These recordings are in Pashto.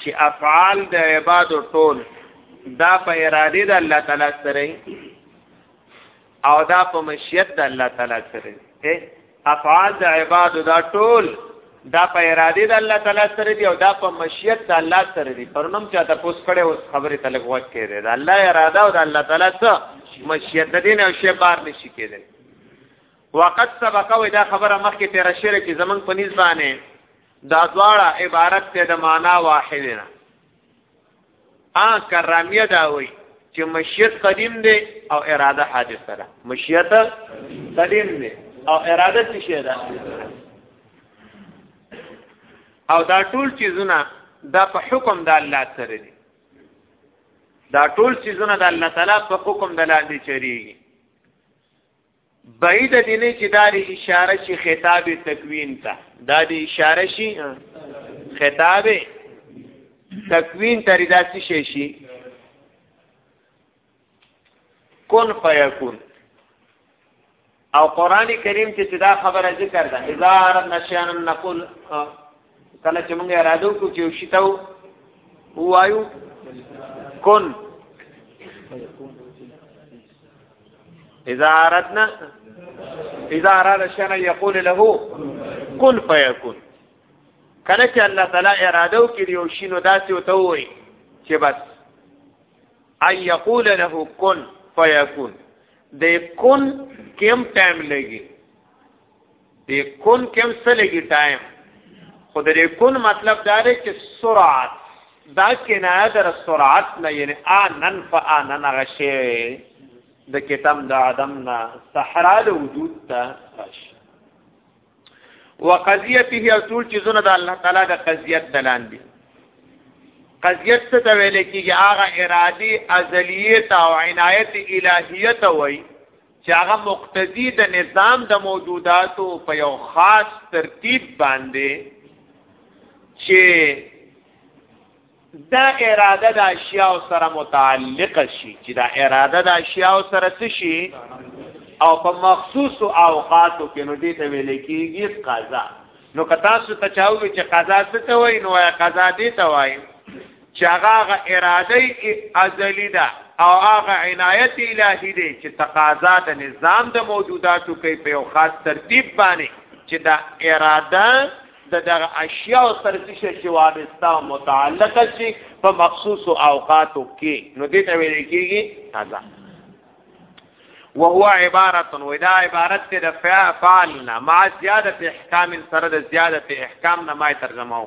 چې افعال د عبادو ټول دا په اراده د الله تعالی سره او دا په مشیت د الله تعالی سره افعال د عبادو دا ټول دا په اراده د الله تعالی سره دی او دا په مشیت د الله سره دی پرنم چا ته پوس کړي اوس خبره تلګ وخت کې دی دا الله اراده او د الله تعالی سره مشیت د دین او شی بار نشي کېدل وقت سبق و دا خبره مخکې تیر شوه چې زمنګ په نسبانه دا دواړه عبارت ته د معنا واحد نه ا کرامیه دا وای چې مشیت قدیم دی او اراده حادثه ده مشیت قدیم دی او اراده څه شی ده او دا ټول چیزونه دا په حکم د الله سره دي دا ټول چیزونه د الله تعالی په حکم د لاندې چریږي بعيده دې نه چې دا دې اشاره شي خطاب تکوین ته دا دې اشاره شي خطاب تکوین ته ردا شي شي کن فیکون او قران کریم چې دا خبره ذکر ده اذا رب نشان نقول کله چې موږ اراده وکړو چې شي ته وایو کن اذا اردنا اذا اراد شيئا يقول له كن فيكون کله چې الله تعالی اراده وکړي او شي نو داسې وته وي چې بس اي يقول له كن فيكون د کن کم ټایم لګي دی کن کم څه لګي ټایم خو د دې کن مطلب دا دی چې سرعت دا کنایه در سرعت نه یعنی انن فانن غشی د کتم د عدم نه صحرا د وجود ته راشي وقضیته او ټول چیزونه د الله تعالی د قضیت دلان دي قضیت څه ته ویل کیږي هغه ارادي ازلیت او عنایت الهیت وای چې هغه مقتضی د نظام د موجوداتو په یو خاص ترتیب باندې چې دا اراده د اشیاء سره متعلق شي چې دا اراده د اشیاء سره څه شي او په مخصوص اوقاتو کې نو دې ته ویل کېږي قضا نو که تاسو ته چاوي چې قضا څه ته وایي نو قضا دې ته وایي چې هغه هغه اراده ازلی ده او هغه عنایت الهی دی چې تقاضا د نظام د موجوداتو کوي په یو خاص ترتیب باندې چې دا اراده د دغه اشیاء او ترتیشه چې وابسته او متعلقه شي په مخصوص اوقاتو کې نو دې ته ویل کېږي قضا وهو عبارت ودا عبارت ته د فعلنا مع زیادت احکام سره د زیادت احکام نه ما ترجمه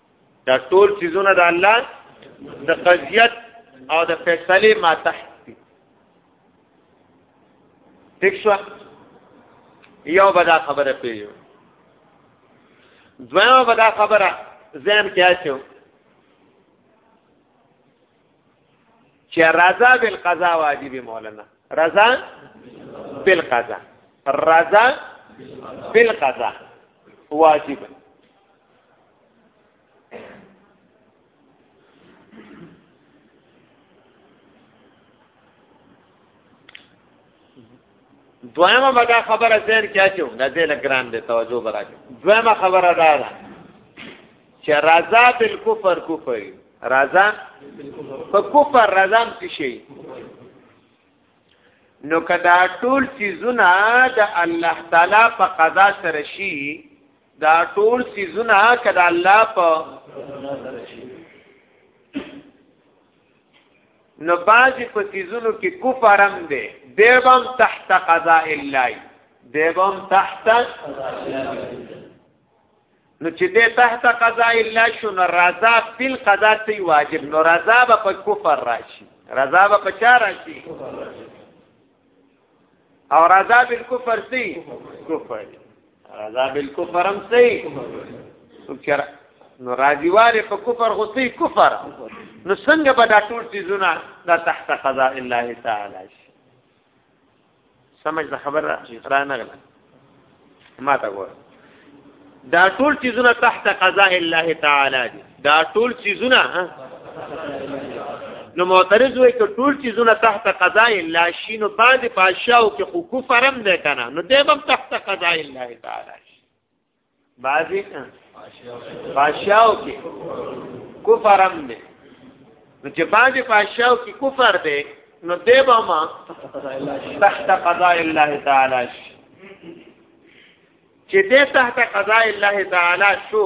دا ټول چیزونه د الله د قضیت او د فیصله ما تحت دي ٹھیک شو یو بدا خبره پیو دویمه بدا خبره ذهن کې اچو چې رضا بالقضا واجب مولانا رضا بالقضا رضا بالقضا واجب دویمه به دا خبره ذهن کې اچو دا دې له ګران دی توجه به راکړي دویمه خبره دا ده چې رضا بالکفر کفر رضا په کفر رضا څه شي نو کدا ټول چیزونه د الله تعالی په قضا سره شي دا ټول سيزونه کده الله په نو بازی په سیزونو کې کفرم دی دیوم تحت قضاء الله دیوم تحت نو چې دې تحت قضاء الله شو نو رضا فل قضا تی واجب نو رضا به په کفر راشي رضا به په چا راشي او رضا بالکفر سی کفر رضا بالکفر هم سی څوک نو راضیواله په کفر خو سی کفر نو څنګه به دا ټول چیزونه دا تحت قضاء الله تعالی سمجھ خبر را نه غلا ما ته ګور دا ټول چیزونه تحت قضاء الله تعالی دي دا ټول چیزونه نو معترض وای ک ټول چیزونه تحت قضاء الله شینو باندې پاشاو کې خو کفرم نه کنه نو دیم تحت قضاء الله تعالی بعضی پاشاو کې کفرم دی نو چې بعضی پاشاو کې کفر دی نو دی به ما تحت قضاء الله تعالی شي چې دې تحت قضاء الله تعالی شو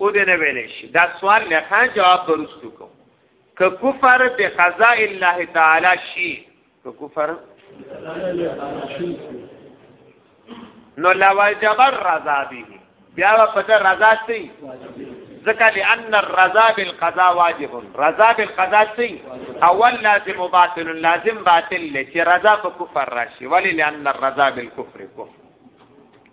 او دې نه ویلې شي دا سوال نه خان جواب ورستو کو ک کفر به قضاء الله تعالی شي ک کفر نو لا واجب الرضا به بیا په دې رضا سي ځکه لأن الرضا بالقضاء واجب رضا بالقضاء سي اول لازم باطل لازم باطل چې رضا په کفر راشي ولی لأن الرضا بالکفر کفر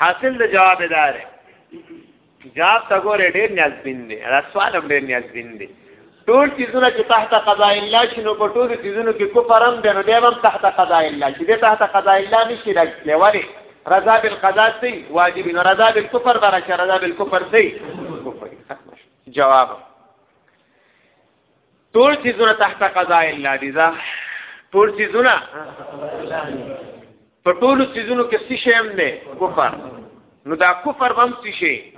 حاصل د جواب دار جواب تا ګوره ډېر نیاز بین دی دا سوال هم ډېر نیاز بین دی ټول چیزونه چې تحت قضاء الله شنو په ټول چیزونو کې کفر هم دی نو دی هم تحت قضاء الله چې دی تحت قضاء الله نشي راځي ولی رضا بالقضاء دی واجب نو رضا بالکفر برشه رضا بالکفر دی جواب ټول چیزونه تحت قضاء الله دي دا ټول چیزونه په ټول چیزونو کې څه شی هم نه کفر نو دا کفر هم څه شی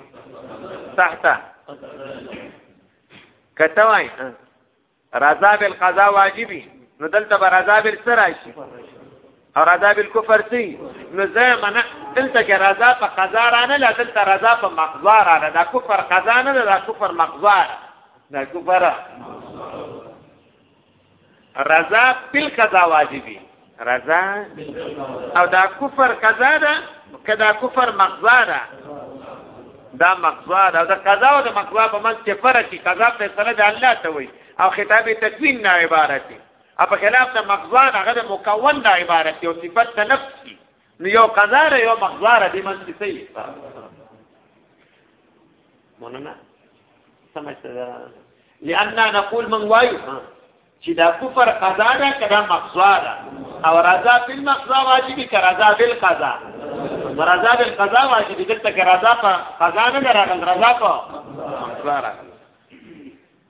تحت کته وای رضا بالقضاء واجبي نو دلته به رضا بل سره شي او رضا بل کفر سي نو زه منه دلته کې رضا په قضا را نه دلته رضا په مقضا را نه دا کفر قضا نه دا کفر مقضا دا کفاره رضا بل قضا واجبي رضا او دا کفر قضا ده کدا کفر مقضا ده دا مقضا ده دا قضا او دا مقضا په منځ کې فرق دي قضا فیصله ده الله ته وي او خطاب تکوین نه عبارت دي په خلاف د مقضا هغه د مکون نه عبارت دي او صفت د نفس دي نو یو قضا ده یو مقضا ده دې منځ کې صحیح مننه سمجھته ده لئن نقول من وایو چې دا کفر قضا ده کدا مقضا ده او رضا بل مقضا واجبي که رضا بل قضا رضا بل قضا واجبي دلته که رضا په قضا نه راغل رضا په مقضا راغل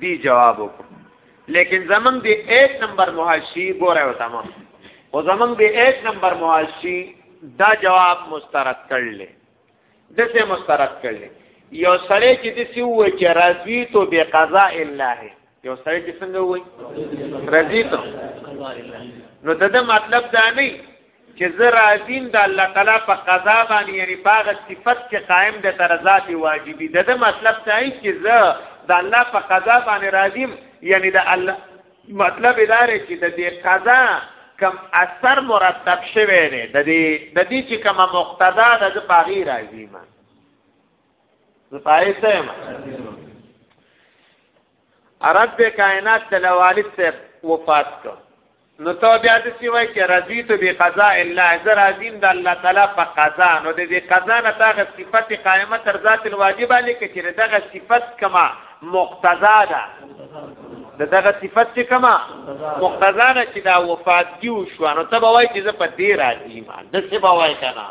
دی جواب وکړو لیکن زمنګ دی 1 نمبر محاشی ګوره او تمام او زمنګ دی 1 نمبر محاشی دا جواب مسترد کړل دسه مسترد کړل یو سړی چې د سی وای چې راضی تو به قضاء الله یو سړی چې څنګه وای راضی تو نو دا مطلب دا نه چې زه راضیم د الله تعالی په قضا باندې یعنی په هغه صفت چې قائم ده تر ذات واجبی ده د مطلب دا دی چې زه د الله په قضا باندې راضیم یعنی د الله مطلب دا دی چې د دې قضا کم اثر مرتب شوی دی د دې د دې چې کوم مقتضا ده د پاغي راضیم زه پایسته یم عرب د کائنات د لوالد صاحب وفات کړ نو ته بیا د سی وای چې رضی ته به قضا الا زر عظیم د الله تعالی په قضا نو د دې قضا نه تاغه صفت قائمه تر ذات الواجب علی کې چې دغه صفت کما مقتضا ده دغه صفت چې کما مقتضا نه چې دا وفات کیو شو نو ته وای چې زه په دې راضی ایمان د څه وای کنه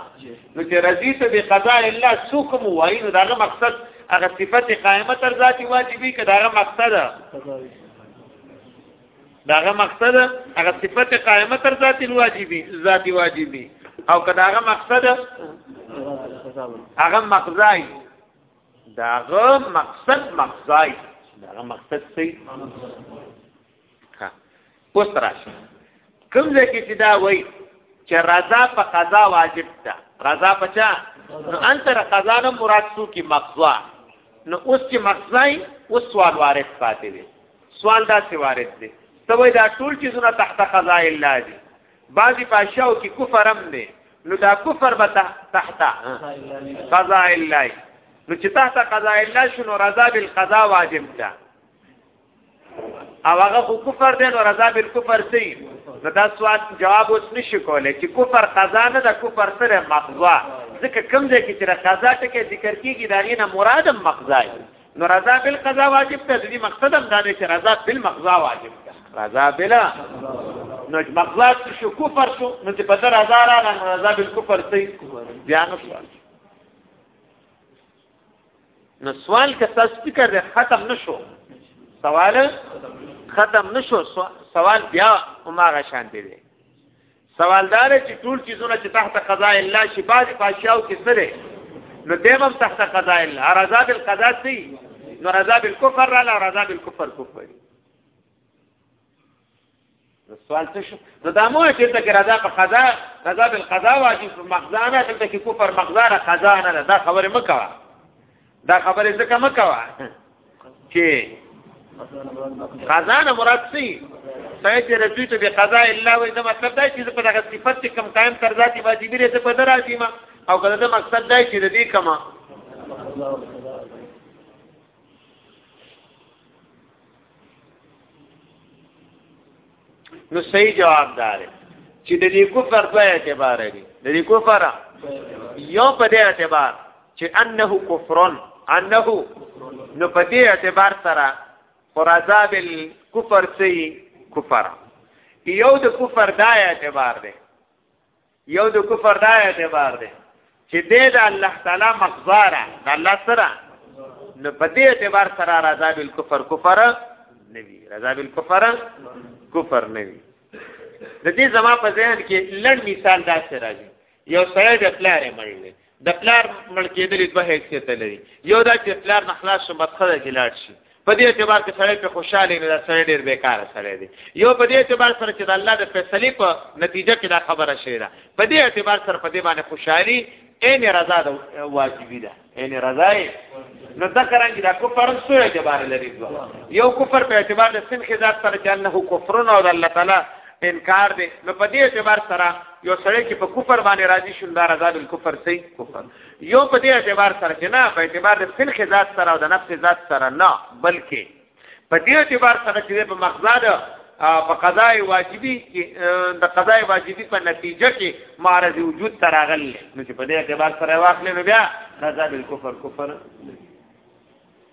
نو چې رضی ته به قضا الا سوکم وای نو داغه مقصد هغه صفت قائمه تر ذاتی واجبی که داغه مقصد داغه مقصد هغه صفت قائمه تر ذاتی واجبی ذاتی واجبی او که داغه مقصد هغه مقصای داغه مقصد مقصای داغه مقصد سی ها اوس راشه کوم ځای کې چې دا وای چې رضا په قضا واجب ده رضا پچا نو انتر قضا نه مراد سو کې مقضا نو اوس چې مقضای اوس سوال وارد پاتې دی سوال دا څه وارد دی ته وای دا ټول چیزونه تحت قضا الله دی بعضی پاشاو کې کفر هم دی نو دا کفر به تحت قضا الله نو چې تحت قضا الله شنو رضا بالقضا واجب ده او هغه خو کفر دی نو رضا بل کفر سی نو دا سوال جواب اوس نشي کولای چې کفر قضا نه ده کفر سره مقضا ځکه کوم ځای کې چې قضا ټکی ذکر کیږي دا غینه مراد مقضا نو رضا بل قضا واجب ده دې مقصد هم دا دی چې رضا بل مقضا واجب ده رضا بلا نو مقضا شو کفر شو نو چې په رضا را نه رضا بل کفر سی بیا نو سوال نو سوال که تاسو فکر دې ختم نشو سوال ختم نشو سوال بیا هماغه شان دی سوالدار چې ټول چیزونه چې تحت قضاء الله شي بعض پاشاو کې څه دی نو دیمم تحت قضاء الله رضا بالقضاء سي نو رضا بالکفر را رضا بالکفر کفر سوال څه شو نو دا مو چې ته کرا دا په قضا قضا بل قضا واجب په مقضا نه دلته کې کفر مقضا نه قضا نه دا خبره مکوا دا خبره ځکه مکوا چې قضا نه مراد څه سید رضی ته به قضا الا وې دا مطلب دا چې په دغه صفت کم قائم تر ذاتي واجبې دې په دراتي ما او کله دا مقصد دا چې دې کما نو صحیح جواب دار چې د دې کفر په اعتبار دی د دې کفر یو په دې اعتبار چې انه کفرن انه نو په دې اعتبار سره قرازا بل کفر سی کفر یو د کفر دا اعتبار دی یو د کفر دا اعتبار دی چې دې د الله تعالی مخزاره د الله سره نو په دې اعتبار سره رضا بالکفر کفر نه وی رضا بالکفر کفر نه وی د دې زما په ذهن کې لړ مثال دا سره راځي یو سړی د پلار مړ دی د پلار مړ کېدل دوه حیثیت لري یو دا چې پلار نه خلاص شو بدخره کې لاړ شي په دې اعتبار کې سړی په خوشاله نه سړی ډیر بیکاره سړی دی یو په دې اعتبار سره چې د الله د فیصلې په نتیجه کې دا خبره شوې ده په دې اعتبار سره په دې باندې خوشحالي عین رضا ده واجبي ده عین رضا نو دا کرانګي دا کفر سو اعتبار لري یو کفر په اعتبار د سن کې ذات سره چې انه کفرونه او الله تعالی انکار دی نو په دې اعتبار سره یو سړی چې په کفر باندې راضي شون دا رضا بل کفر سي کفر یو په دې اعتبار سره چې نه په اعتبار د فلخ ذات سره او د نفس ذات سره نه بلکې په دې اعتبار سره چې په مقصد په قضاء واجبي کې د قضاء واجبي په نتیجه کې معارض وجود تراغل نو چې په دې اعتبار سره واخلې نو بیا رضا بل کفر کفر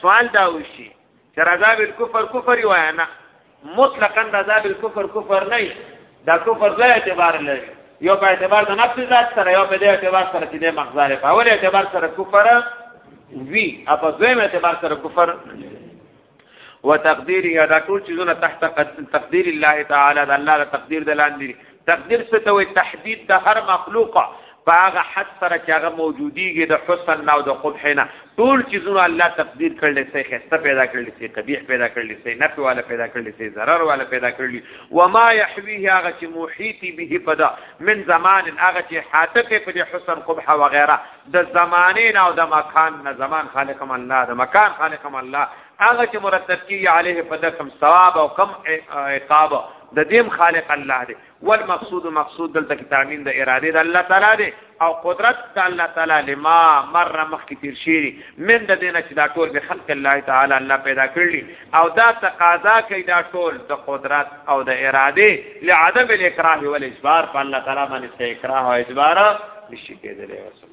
سوال دا وشي چې رضا بالکفر کفر یو نه مطلقاً رضا بالکفر کفر نه دا کفر ځای اعتبار لري یو په اعتبار د نفس ذات سره یو په دې اعتبار سره چې د مقدار په اول اعتبار سره کفر وی اپا دویم اعتبار سره کفر وتقديره دا ټول چیزونه تحت تقدیر الله تعالی د الله د تقدیر د لاندې تقدیر څه ته وي تحدید د هر مخلوقه پاغه حد سره چې هغه موجودیږي د حسن او د قبح نه ټول چیزونه الله تقدیر کړل سي خسته پیدا کړل سي قبیح پیدا کړل سي نفع والا پیدا کړل سي ضرر والا پیدا کړل و ما يحويه هغه چې محیط به پدا من زمان هغه چې حاتفه په حسن قبح و غیره د زمانه نه او د مکان نه زمان خالق هم الله د مکان خالق هم الله هغه چې مرتب کیږي عليه په دکم ثواب او کم عقاب د دیم خالق الله دی والمقصود مقصود دلته کې تامین د اراده د الله تعالی دی او قدرت د الله تعالی لما مر مخکې تیر شي من د دینه چې دا ټول به خلق الله تعالی الله پیدا کړلی او دا تقاضا کوي دا ټول د قدرت او د اراده لعدم الاکراه والاجبار په الله تعالی باندې څه اکراه او اجبار نشي کېدلی وسلم